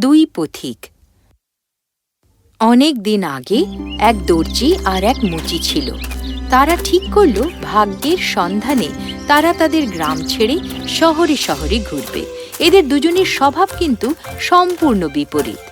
দুই পথিক। অনেক দিন আগে এক দর্জি আর এক মুচি ছিল। তারা ঠিক করল ভাগ্যের সন্ধানে তারা তাদের গ্রাম ছেড়ে শহরে শহরে ঘুরবে। এদের দুজনের স্বভাব কিন্তু সম্পূর্ণ বিপরীত।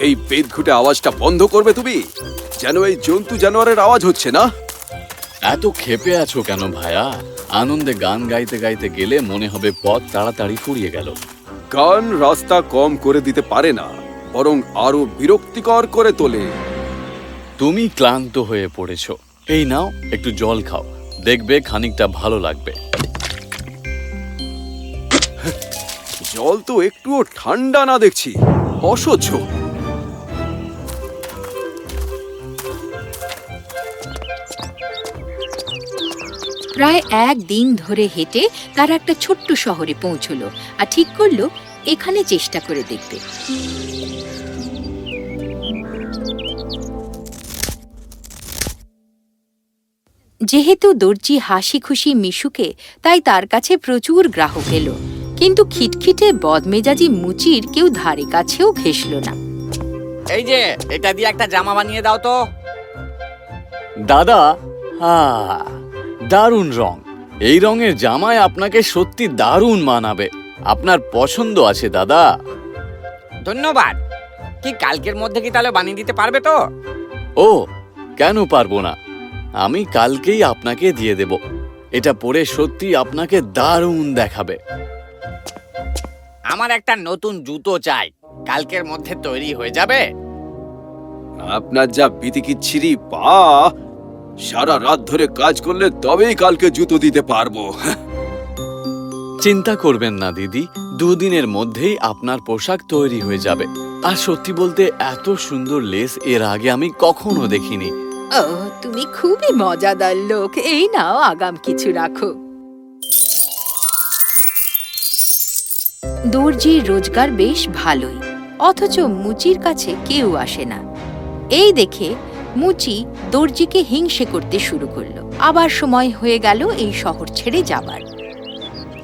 এই পেট ঘুটে আওয়াজটা বন্ধ করবে তুমি? যেন এই জন্তু জানোয়ারের আওয়াজ হচ্ছে না? এত ক্ষেপে আছো কেন ভায়া? আনন্দে গান গাইতে গাইতে গেলে মনে হবে পথ তাড়াতাড়ি ফুরিয়ে গেল। গান রাস্তা কম করে দিতে পারে না বরং আরও বিরক্তিকর করে তোলে। তুমি ক্লান্ত হয়ে পড়েছ। এই নাও একটু জল খাও। দেখবে খানিকটা ভালো লাগবে। জল তো একটুও ঠান্ডা না দেখছি অসহ্য। প্রায় এক দিন ধরে হেঁটে তারা একটা ছোট্ট শহরে পৌঁছলো আর ঠিক করল এখানে চেষ্টা করে দেখবে যেহেতু দর্জি হাসি খুশি মিশুকে, তাই তার কাছে প্রচুর গ্রাহক এলো। কিন্তু খিটখিটে বদমেজাজি মুচির কেউ ধারে কাছেও ঘেসল না। এই যে, এটা দিয়ে একটা জামা বানিয়ে দাও তো। দাদা আ দারুণ রং। এই রঙের জামায় আপনাকে সত্যি দারুণ মানাবে। আপনার পছন্দ আছে দাদা। ধন্যবাদ। কি কালকের মধ্যে কি তাহলে বানিয়ে দিতে পারবে তো? ও কেন পারব না? আমি কালকেই আপনাকে দিয়ে দেব। এটা পরে সত্যি আপনাকে দারুণ দেখাবে। আমার একটা নতুন জুতো চাই। কালকের মধ্যে তৈরি হয়ে যাবে। আপনার যা বিতিকিচ্ছিরি পা সারা রাত ধরে কাজ করলে তবেই কালকে জুতো দিতে পারব। চিন্তা করবেন না দিদি। দুদিনের মধ্যেই আপনার পোশাক তৈরি হয়ে যাবে। আর সত্যি বলতে এত সুন্দর লেস এর আগে আমি কখনো দেখিনি। ও তুমি খুবই মজাদার লোক। এই নাও আগাম কিছু রাখো। দর্জির রোজগার বেশ ভালোই। অথচ মুচির কাছে কেউ আসে না। এই দেখে মুচি দর্জিকে হিংসে করতে শুরু করল। আবার সময় হয়ে গেল এই শহর ছেড়ে যাবার।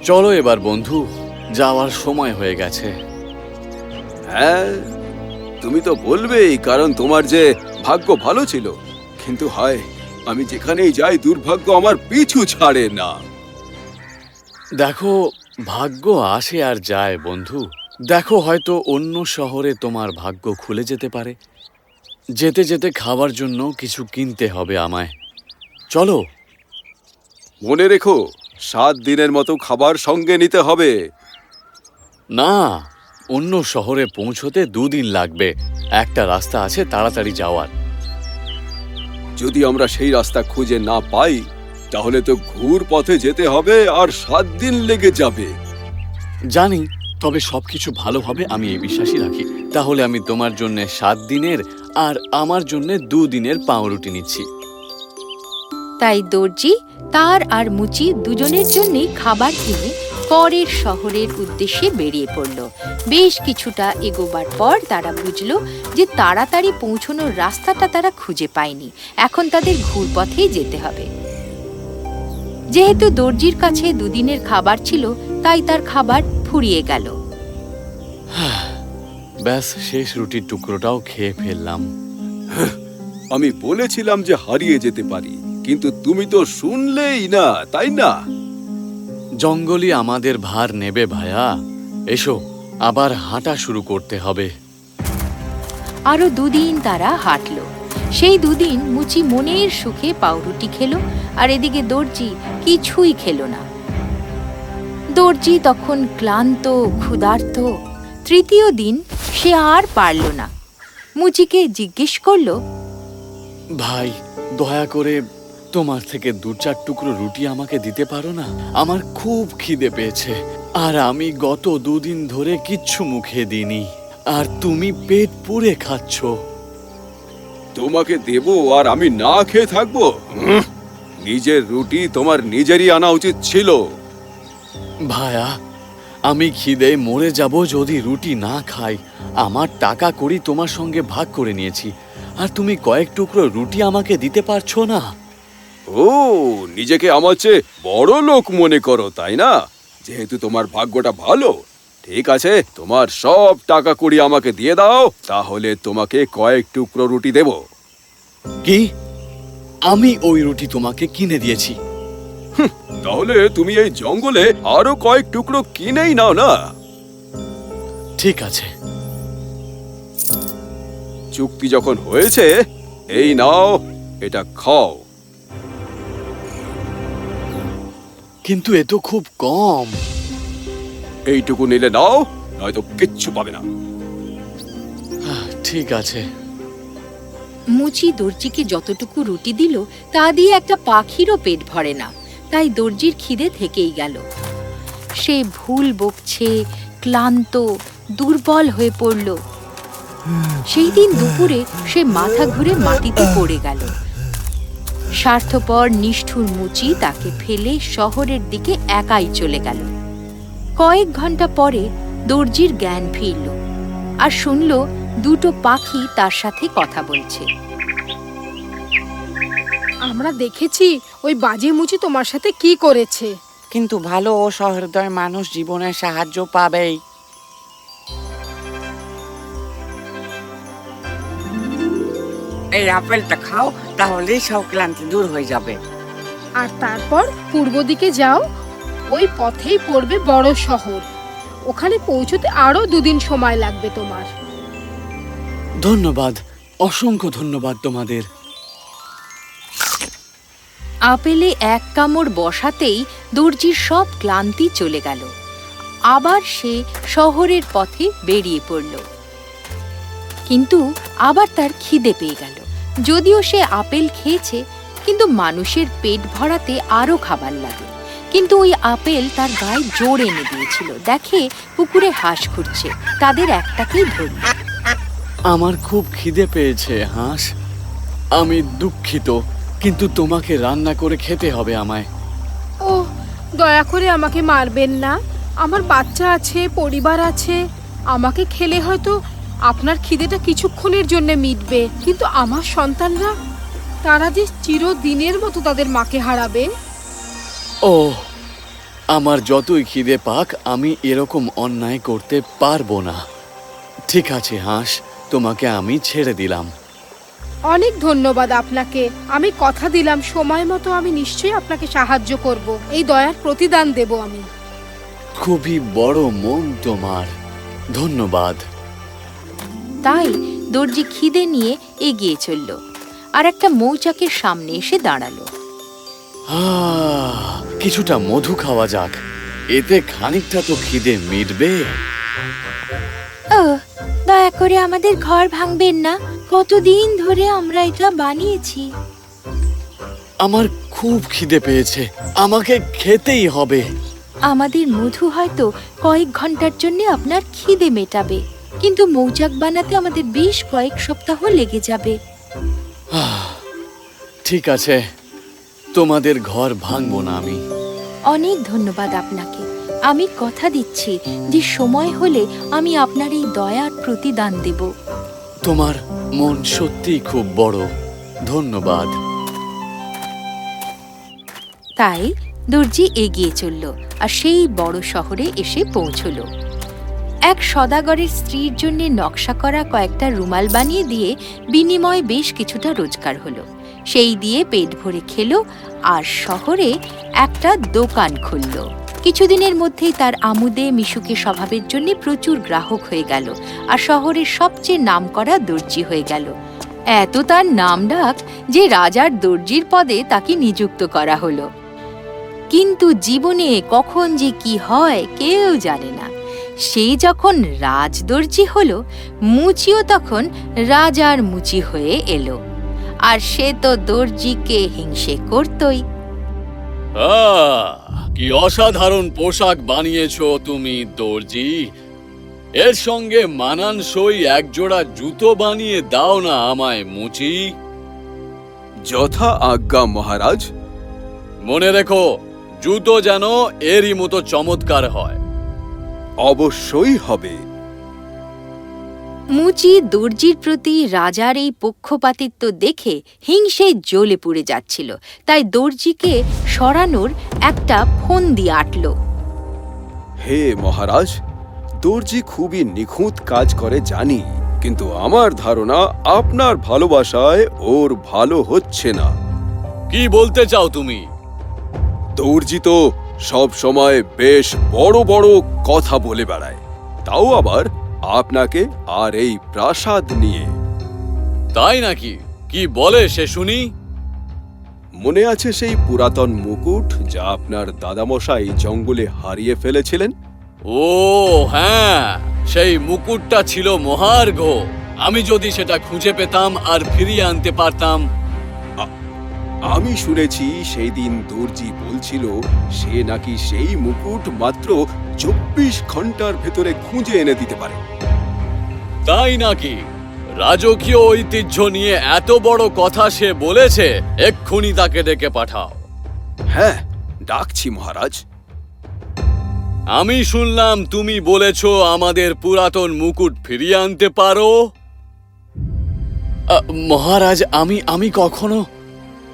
চলো এবার বন্ধু যাওয়ার সময় হয়ে গেছে। হ্যাঁ তুমি তো বলবেই কারণ তোমার যে ভাগ্য ভালো ছিল। কিন্তু হয় আমি যেখানেই যাই দুর্ভাগ্য আমার পিছু ছাড়ে না। দেখো ভাগ্য আসে আর যায় বন্ধু। দেখো হয়তো অন্য শহরে তোমার ভাগ্য খুলে যেতে পারে। যেতে যেতে খাবার জন্য কিছু কিনতে হবে আমায়। চলো। মনে রেখো সাত দিনের মতো খাবার সঙ্গে নিতে হবে। না অন্য শহরে পৌঁছতে দুদিন লাগবে। একটা রাস্তা আছে তাড়াতাড়ি যাওয়ার। যদি আমরা সেই রাস্তা খুঁজে না পাই তাহলে তো ঘুর পথে যেতে হবে আর সাত দিন লেগে যাবে। জানি তবে সবকিছু ভালো হবে আমি এই বিশ্বাসই রাখি। তাহলে আমি তোমার জন্য সাত দিনের আর আমার জন্য দুদিনের পাউরুটি নিচ্ছি। তাই দর্জি তার আর মুচি দুজনের জন্যই খাবার কিনে পরের শহরের উদ্দেশ্যে বেরিয়ে পড়ল। বেশ কিছুটা এগোবার পর তারা বুঝল যে তাড়াতাড়ি পৌঁছনোর রাস্তাটা তারা খুঁজে পায়নি। এখন তাদের ঘুরপথেই যেতে হবে। যেহেতু দর্জির কাছে দুদিনের খাবার ছিল তাই তার খাবার ফুরিয়ে গেল। ব্যাস শেষ রুটির টুকরোটাও খেয়ে ফেললাম। আমি বলেছিলাম যে হারিয়ে যেতে পারি কিন্তু তুমি তো শুনলেই না তাই না? জঙ্গলই আমাদের ভার নেবে ভায়া। এসো আবার হাঁটা শুরু করতে হবে। আরও দুদিন তারা হাঁটল। সেই দুদিন মুচি মনের সুখে পাউরুটি খেলো আর এদিকে দর্জি কিছুই খেলো না। দর্জি তখন ক্লান্ত ক্ষুধার্ত। তৃতীয় দিন সে আর পারল না। মুচিকে জিজ্ঞেস করল ভাই দয়া করে তোমার থেকে দু চার টুকরো রুটি আমাকে দিতে পারো না? আমার খুব খিদে পেয়েছে। আর আমি গত দুদিন ধরে কিচ্ছু মুখে দিইনি। আর তুমি পেট পুড়ে খাচ্ছ। তোমাকে দেব আর আমি না খেয়ে থাকব? নিজের রুটি তোমার নিজেরই আনা উচিত ছিল। ভায়া আমি খিদে মরে যাব যদি রুটি না খাই। আমার টাকা করি তোমার সঙ্গে ভাগ করে নিয়েছি। আর তুমি কয়েক টুকরো রুটি আমাকে দিতে পারছ না? ও নিজেকে আমার চেয়ে বড় লোক মনে করো তাই না? যেহেতু তোমার ভাগ্যটা ভালো ঠিক আছে তোমার সব টাকা কুড়ি আমাকে দিয়ে দাও তাহলে তোমাকে কয়েক টুকরো রুটি দেব। কি? আমি ওই রুটি তোমাকে কিনে দিয়েছি। তাহলে তুমি এই জঙ্গলে আরও কয়েক টুকরো কিনেই নাও না? ঠিক আছে। চুক্তি যখন হয়েছে এই নাও এটা খাও। কিন্তু এ তো খুব কম। এইটুকু নিলে নাও নয়তো কিচ্ছু পাবে না। ঠিক আছে। মুচি দর্জিকে যতটুকু রুটি দিল তা দিয়ে একটা পাখিরও পেট ভরে না। তাই দর্জির খিদে থেকেই গেল। সে ভুল বকছে, ক্লান্ত, দুর্বল হয়ে পড়ল। সেই দিন দুপুরে সে মাথা ঘুরে মাটিতে পড়ে গেল। স্বার্থপর নিষ্ঠুর মুচি তাকে ফেলে শহরের দিকে একাই চলে গেল। কয়েক ঘণ্টা পরে দর্জির জ্ঞান ফিরল আর শুনল দুটো পাখি তার সাথে কথা বলছে। আমরা দেখেছি ওই বাজে মুচি তোমার সাথে কি করেছে। কিন্তু ভালো ও সহৃদয় মানুষ জীবনে সাহায্য পাবেই। এই আপেলটা খাও তাহলেই সব ক্লান্তি দূর হয়ে যাবে। আর তারপর পূর্ব দিকে যাও ওই পথেই পড়বে বড় শহর। ওখানে পৌঁছতে আরও দুদিন সময় লাগবে তোমার। ধন্যবাদ অসংখ্য ধন্যবাদ তোমাদের। আপেলে এক কামড় বসাতেই দর্জির সব ক্লান্তি চলে গেল। আবার সে শহরের পথে বেরিয়ে পড়ল। কিন্তু আবার তার খিদে পেয়ে গেল। যদিও সে আপেল খেয়েছে, কিন্তু মানুষের পেট ভরাতে আরও খাবার লাগে। কিন্তু ওই আপেল তার গায়ে জোর এনে দিয়েছিল। দেখে পুকুরে হাঁস ঘুরছে তাদের একটাকেই ধরল। আমার খুব খিদে পেয়েছে হাঁস। আমি দুঃখিত। কিন্তু তোমাকে রান্না করে খেতে হবে আমায়। ও দয়া করে আমাকে মারবেন না। আমার বাচ্চা আছে পরিবার আছে। আমাকে খেলে হয়তো আপনার খিদেটা কিছুক্ষণের জন্য মিটবে। কিন্তু আমার সন্তানরা তারা যে চিরদিনের মতো তাদের মাকে হারাবে। ও আমার যতই খিদে পাক আমি এরকম অন্যায় করতে পারব না। ঠিক আছে হাঁস তোমাকে আমি ছেড়ে দিলাম। অনেক ধন্যবাদ আপনাকে। আমি কথা দিলাম সময় মতো আমি নিশ্চয়ই আপনাকে সাহায্য করব। এই দয়ার প্রতিদান দেব আমি। খুবই বড় মন তোমার। ধন্যবাদ। তাই দর্জি খিদে নিয়ে এগিয়ে চলল আর একটা মৌচাকের সামনে এসে দাঁড়াল। আহ, কিছুটা মধু খাওয়া যাক। এতে খানিকটা তো খিদে মিটবে। ও দয়া করে আমাদের ঘর ভাঙবেন না। কতদিন ধরে আমরা এটা বানিয়েছি। আমার খুব খিদে পেয়েছে। আমাকে খেতেই হবে। আমাদের মধু হয়তো কয়েক ঘণ্টার জন্য আপনার খিদে মেটাবে। কিন্তু মৌচাক বানাতে আমাদের বেশ কয়েক সপ্তাহ লেগে যাবে। ঠিক আছে। তোমাদের ঘর ভাঙবো না আমি। অনেক ধন্যবাদ আপনাকে। আমি কথা দিচ্ছি যে সময় হলে আমি আপনার এই দয়ার প্রতিদান দেব। তোমার মন সত্যিই খুব বড়। ধন্যবাদ। তাই দর্জি এগিয়ে চলল আর সেই বড় শহরে এসে পৌঁছল। এক সদাগরের স্ত্রীর জন্য নকশা করা কয়েকটা রুমাল বানিয়ে দিয়ে বিনিময়ে বেশ কিছুটা রোজগার হলো। সেই দিয়ে পেট ভরে খেলো আর শহরে একটা দোকান খুলল। কিছুদিনের মধ্যেই তার আমুদে মিশুকে স্বভাবের জন্য প্রচুর গ্রাহক হয়ে গেল আর শহরের সবচেয়ে নামকরা দর্জি হয়ে গেল। এত তার নাম ডাক যে রাজার দর্জির পদে তাকে নিযুক্ত করা হলো। কিন্তু জীবনে কখন যে কি হয় কেউ জানে না। সে যখন রাজদর্জি হলো, মুচিও তখন রাজার মুচি হয়ে এলো। আর সে তো দর্জিকে হিংসে করতই। কি অসাধারণ পোশাক বানিয়েছ তুমি দর্জি। এর সঙ্গে মানানসই একজোড়া জুতো বানিয়ে দাও না আমায় মুচি। যথা আজ্ঞা মহারাজ। মনে রেখো জুতো যেন এরই মতো চমৎকার হয়। অবশ্যই হবে। মুচি দর্জির প্রতি রাজার এই পক্ষপাতিত্ব দেখে হিংসে জ্বলে পুড়ে যাচ্ছিল। তাই দর্জিকে সরানোর একটা ফোন দিয়ে আটল। হে মহারাজ দর্জি খুবই নিখুঁত কাজ করে জানি কিন্তু আমার ধারণা আপনার ভালোবাসায় ওর ভালো হচ্ছে না। কি বলতে চাও তুমি? দর্জি তো সব সময় বেশ বড় বড় কথা বলে বেড়ায় তাও আবার আপনাকে আর এই প্রাসাদ নিয়ে। তাই নাকি? কি বলে সে শুনি? মনে আছে সেই পুরাতন মুকুট যা আপনার দাদামশাই জঙ্গলে হারিয়ে ফেলেছিলেন? ও হ্যাঁ সেই মুকুটটা ছিল মহার্ঘ। আমি যদি সেটা খুঁজে পেতাম আর ফিরিয়ে আনতে পারতাম। আমি শুনেছি সেই দিন দর্জি বলছিল সে নাকি সেই মুকুট মাত্র চব্বিশ ঘণ্টার ভেতরে খুঁজে এনে দিতে পারে। তাই নাকি? রাজকীয় ঐতিহ্য নিয়ে এত বড় কথা সে বলেছে এক্ষুনি তাকে ডেকে পাঠাও। হ্যাঁ ডাকছি মহারাজ। আমি শুনলাম তুমি বলেছ আমাদের পুরাতন মুকুট ফিরিয়ে আনতে পারো। মহারাজ আমি আমি কখনো?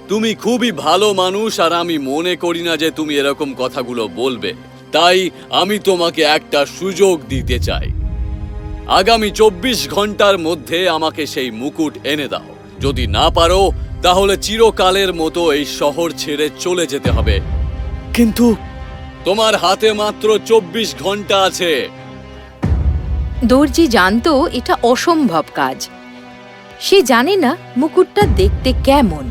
তুমি খুবই ভালো মানুষ আর আমি মনে করি না যে তুমি এরকম কথাগুলো বলবে। তাই আমি তোমাকে একটা সুযোগ দিতে চাই। আগামী চব্বিশ ঘণ্টার মধ্যে আমাকে সেই মুকুট এনে দাও। যদি না পারো, তাহলে চিরকালের মতো এই শহর ছেড়ে চলে যেতে হবে। কিন্তু তোমার হাতে মাত্র চব্বিশ ঘণ্টা আছে। দর্জি জানতো এটা অসম্ভব কাজ। সে জানে না মুকুটটা দেখতে কেমন।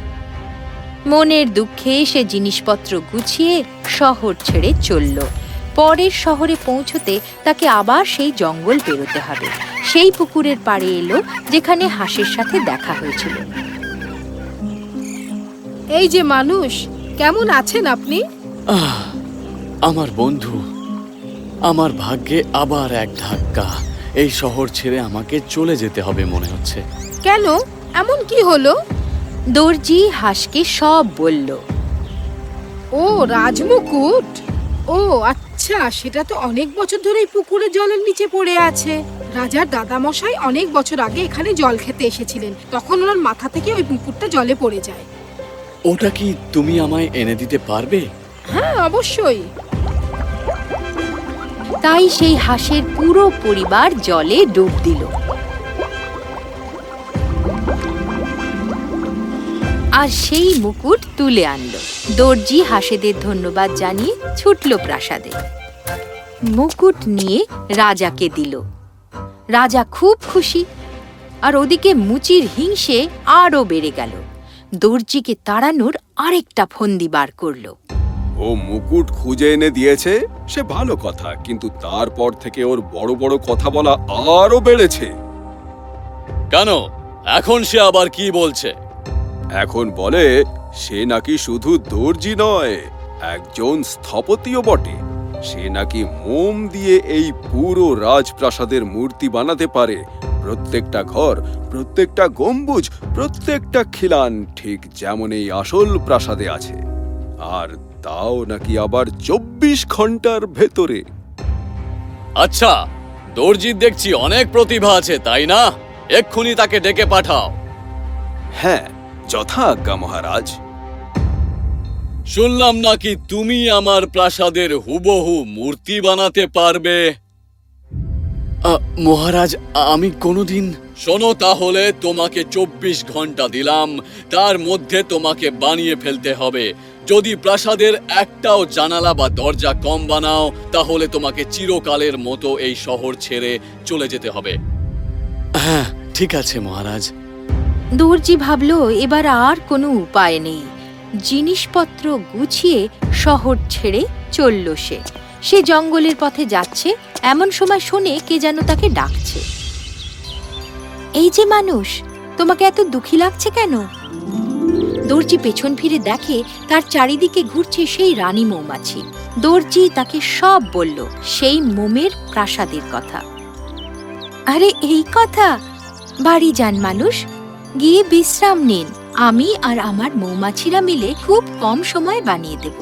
মনের দুঃখে সে জিনিসপত্র গুছিয়ে শহর ছেড়ে চলল। পরের শহরে পৌঁছতে তাকে আবার সেই জঙ্গল পেরোতে হবে। সেই পুকুরের পাড়ে এলো যেখানে হাঁসের সাথে দেখা হয়েছিল। এই যে মানুষ কেমন আছেন আপনি? আমার বন্ধু আমার ভাগ্যে আবার এক ধাক্কা। এই শহর ছেড়ে আমাকে চলে যেতে হবে মনে হচ্ছে। কেন? এমন কি হলো? দর্জি হাঁসকে সব বলল। ও রাজমুকুট? ও আচ্ছা। সেটা তো অনেক বছর ধরে এই পুকুরে জলের নিচে পড়ে আছে। রাজার দাদামশাই অনেক বছর আগে এখানে জল খেতে এসেছিলেন। তখন ওনার মাথা থেকে ওই পুকুরটা জলে পড়ে যায়। ওটা কি তুমি আমায় এনে দিতে পারবে? হ্যাঁ অবশ্যই। তাই সেই হাঁসের পুরো পরিবার জলে ডুব দিল। আর সেই মুকুট তুলে আনলো। দর্জি হাঁসেদের ধন্যবাদ জানিয়ে ছুটল প্রাসাদে। মুকুট নিয়ে রাজাকে দিল। রাজা খুব খুশি। আর ওদিকে মুচির হিংসে আরও বেড়ে গেল। দর্জিকে তাড়ানোর আরেকটা ফন্দি বার করল। ও মুকুট খুঁজে এনে দিয়েছে সে ভালো কথা কিন্তু তারপর থেকে ওর বড় বড় কথা বলা আরও বেড়েছে। কেন? এখন সে আবার কি বলছে? এখন বলে সে নাকি শুধু দর্জি নয় একজন স্থপতিও বটে। সে নাকি মোম দিয়ে এই পুরো রাজপ্রাসাদের মূর্তি বানাতে পারে। প্রত্যেকটা ঘর প্রত্যেকটা গম্বুজ প্রত্যেকটা খিলান ঠিক যেমন এই আসল প্রাসাদে আছে। আর তাও নাকি আবার চব্বিশ ঘণ্টার ভেতরে। আচ্ছা দর্জির দেখছি অনেক প্রতিভা আছে তাই না? এক্ষুনি তাকে ডেকে পাঠাও। হ্যাঁ যথা আজ্ঞা মহারাজ। শুনলাম নাকি তুমি আমার প্রাসাদের হুবহু মূর্তি বানাতে পারবে? মহারাজ আমি কোনোদিন শোনো তাহলে তোমাকে চব্বিশ ঘণ্টা দিলাম। তার মধ্যে তোমাকে বানিয়ে ফেলতে হবে। যদি প্রাসাদের একটাও জানালা বা দরজা কম বানাও তাহলে তোমাকে চিরকালের মতো এই শহর ছেড়ে চলে যেতে হবে। হ্যাঁ ঠিক আছে মহারাজ। দর্জি ভাবল এবার আর কোনো উপায় নেই। জিনিসপত্র গুছিয়ে শহর ছেড়ে চলল সে। সে জঙ্গলের পথে যাচ্ছে, এমন সময় শোনে কে যেন তাকে ডাকছে। এই যে মানুষ, তোমাকে এত দুঃখী লাগছে কেন? দর্জি পেছন ফিরে দেখে তার চারিদিকে ঘুরছে সেই রানী মৌমাছি। দর্জি তাকে সব বলল, সেই মোমের প্রাসাদের কথা। আরে এই কথা, বাড়ি যান মানুষ, গিয়ে বিশ্রাম নিন। আমি আর আমার মৌমাছিরা মিলে খুব কম সময় বানিয়ে দেব।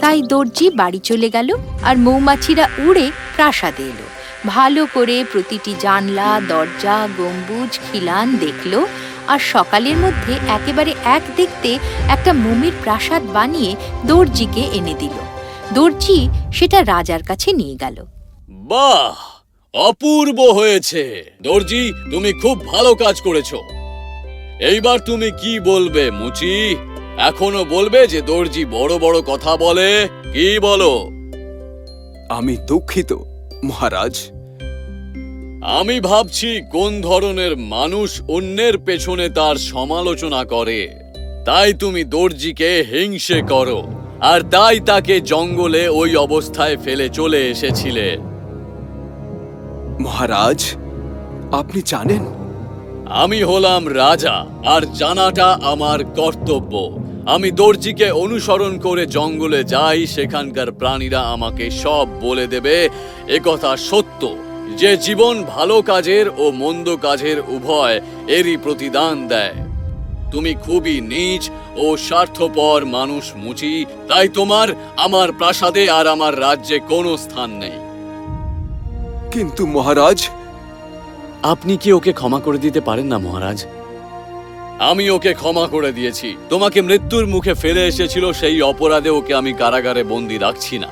তাই দর্জি বাড়ি চলে গেল আর মৌমাছিরা উড়ে প্রাসাদে এলো। ভালো করে প্রতিটি জানলা, দরজা, গম্বুজ, খিলান দেখল আর সকালের মধ্যে একেবারে এক দেখতে একটা মমির প্রাসাদ বানিয়ে দর্জিকে এনে দিল। দর্জি সেটা রাজার কাছে নিয়ে গেল। বাহ! অপূর্ব হয়েছে। দর্জি, তুমি খুব ভালো কাজ করেছ। এইবার তুমি কি বলবে মুচি? এখনও বলবে যে দর্জি বড় বড় কথা বলে? কি বলো? আমি দুঃখিত মহারাজ। আমি ভাবছি কোন ধরনের মানুষ অন্যের পেছনে তার সমালোচনা করে। তাই তুমি দর্জিকে হিংসে করো আর তাই তাকে জঙ্গলে ওই অবস্থায় ফেলে চলে এসেছিলে। মহারাজ আপনি জানেন আমি হলাম রাজা, আর জানাটা আমার কর্তব্য। আমি দর্জিকে অনুসরণ করে জঙ্গলে যাই, সেখানকার প্রাণীরা আমাকে সব বলে দেবে একথা সত্য। যে জীবন ভালো কাজের ও মন্দ কাজের উভয় এরই প্রতিদান দেয়। তুমি খুবই নীচ ও স্বার্থপর মানুষ, মুচি। তাই তোমার, আমার প্রাসাদে আর আমার রাজ্যে কোনো স্থান নেই। কিন্তু মহারাজ আপনি কি ওকে ক্ষমা করে দিতে পারেন না, মহারাজ? আমি ওকে ক্ষমা করে দিয়েছি। তোমাকে মৃত্যুর মুখে ফেলে এসেছিল, সেই অপরাধে ওকে আমি কারাগারে বন্দি রাখছি না।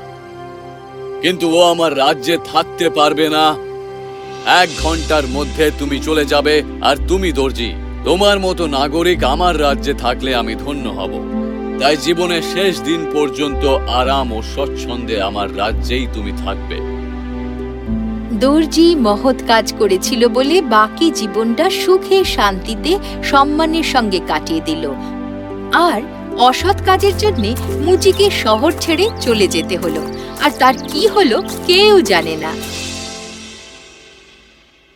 কিন্তু ও আমার রাজ্যে থাকতে পারবে না। এক ঘণ্টার মধ্যে তুমি চলে যাবে, আর তুমি দর্জি, তোমার মতো নাগরিক আমার রাজ্যে থাকলে আমি ধন্য হব। তাই জীবনের শেষ দিন পর্যন্ত আরাম ও স্বচ্ছন্দে আমার রাজ্যেই তুমি থাকবে। দর্জি মহৎ কাজ করেছিল বলে বাকি জীবনটা সুখে শান্তিতে সম্মানের সঙ্গে কাটিয়ে দিল। আর অসৎ কাজের জন্য মুচিকে শহর ছেড়ে চলে যেতে হলো। আর তার কি হলো কেউ জানে না।